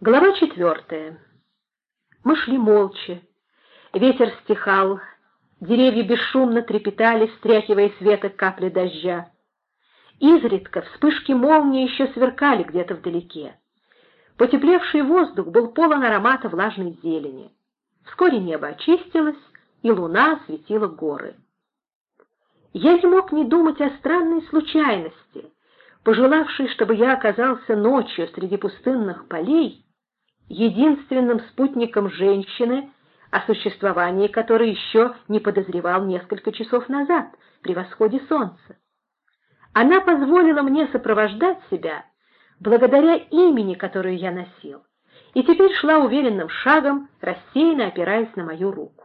Глава четвертая. Мы шли молча. Ветер стихал, деревья бесшумно трепетали, стряхивая с капли дождя. Изредка вспышки молнии еще сверкали где-то вдалеке. Потеплевший воздух был полон аромата влажной зелени. Вскоре небо очистилось, и луна осветила горы. Я не мог не думать о странной случайности, пожелавшей, чтобы я оказался ночью среди пустынных полей, единственным спутником женщины, о существовании которой еще не подозревал несколько часов назад, при восходе солнца. Она позволила мне сопровождать себя благодаря имени, которое я носил, и теперь шла уверенным шагом, рассеянно опираясь на мою руку.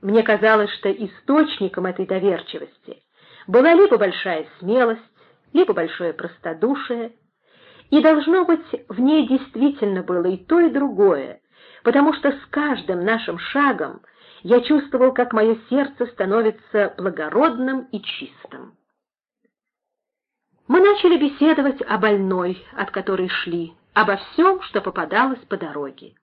Мне казалось, что источником этой доверчивости была либо большая смелость, либо большое простодушие, и, должно быть, в ней действительно было и то, и другое, потому что с каждым нашим шагом я чувствовал, как мое сердце становится благородным и чистым. Мы начали беседовать о больной, от которой шли, обо всем, что попадалось по дороге.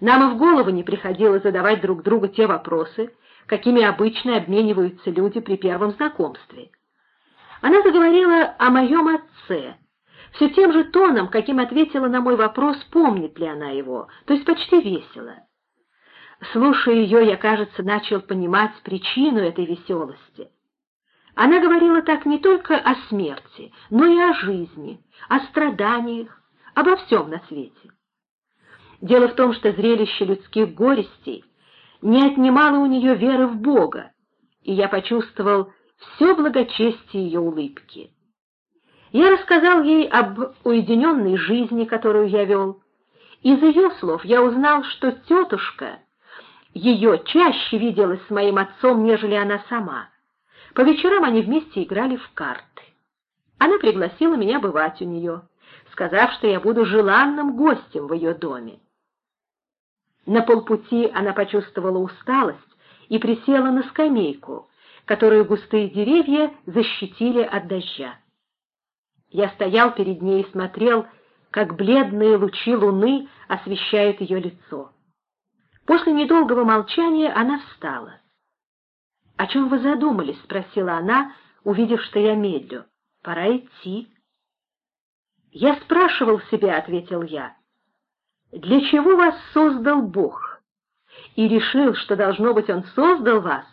Нам и в голову не приходило задавать друг другу те вопросы, какими обычно обмениваются люди при первом знакомстве. Она заговорила о моем отце, все тем же тоном, каким ответила на мой вопрос, помнит ли она его, то есть почти весело. Слушая ее, я, кажется, начал понимать причину этой веселости. Она говорила так не только о смерти, но и о жизни, о страданиях, обо всем на свете. Дело в том, что зрелище людских горестей не отнимало у нее веры в Бога, и я почувствовал все благочестие ее улыбки. Я рассказал ей об уединенной жизни, которую я вел. Из ее слов я узнал, что тетушка ее чаще виделась с моим отцом, нежели она сама. По вечерам они вместе играли в карты. Она пригласила меня бывать у нее, сказав, что я буду желанным гостем в ее доме. На полпути она почувствовала усталость и присела на скамейку, которую густые деревья защитили от дождя. Я стоял перед ней и смотрел, как бледные лучи луны освещают ее лицо. После недолгого молчания она встала. — О чем вы задумались? — спросила она, увидев, что я медлю. — Пора идти. — Я спрашивал себя, — ответил я, — для чего вас создал Бог? И решил, что, должно быть, Он создал вас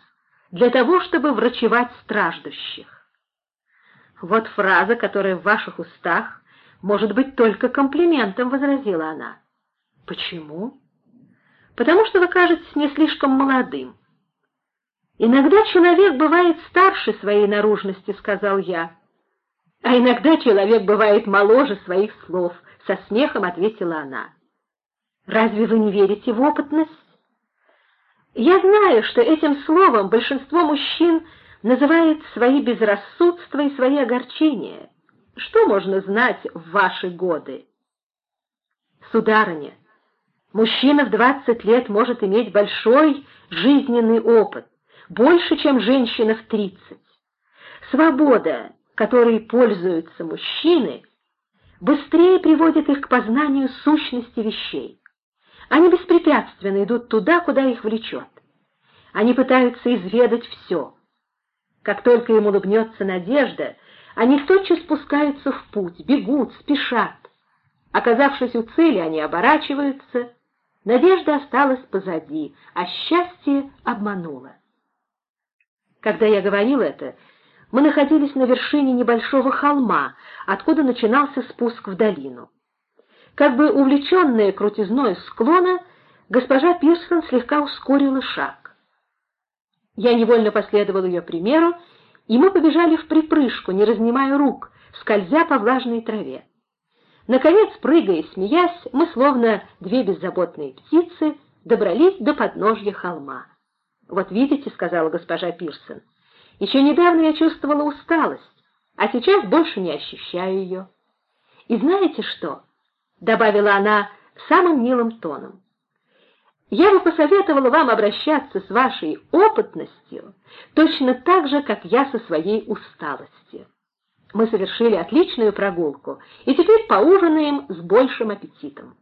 для того, чтобы врачевать страждущих. «Вот фраза, которая в ваших устах может быть только комплиментом», — возразила она. «Почему?» «Потому что вы кажетесь не слишком молодым». «Иногда человек бывает старше своей наружности», — сказал я. «А иногда человек бывает моложе своих слов», — со смехом ответила она. «Разве вы не верите в опытность?» «Я знаю, что этим словом большинство мужчин — называет свои безрассудства и свои огорчения. Что можно знать в ваши годы? Сударыня, мужчина в двадцать лет может иметь большой жизненный опыт, больше, чем женщина в тридцать. Свобода, которой пользуются мужчины, быстрее приводит их к познанию сущности вещей. Они беспрепятственно идут туда, куда их влечет. Они пытаются изведать все — как только им улыбнется надежда, они тотчас спускаются в путь, бегут, спешат. Оказавшись у цели, они оборачиваются. Надежда осталась позади, а счастье обмануло. Когда я говорил это, мы находились на вершине небольшого холма, откуда начинался спуск в долину. Как бы увлеченная крутизной склона, госпожа Пирсон слегка ускорила шаг. Я невольно последовал ее примеру, и мы побежали в припрыжку, не разнимая рук, скользя по влажной траве. Наконец, прыгая и смеясь, мы, словно две беззаботные птицы, добрались до подножья холма. «Вот видите», — сказала госпожа Пирсон, — «еще недавно я чувствовала усталость, а сейчас больше не ощущаю ее». «И знаете что?» — добавила она самым милым тоном. Я бы посоветовала вам обращаться с вашей опытностью точно так же, как я со своей усталостью. Мы совершили отличную прогулку, и теперь поужинаем с большим аппетитом.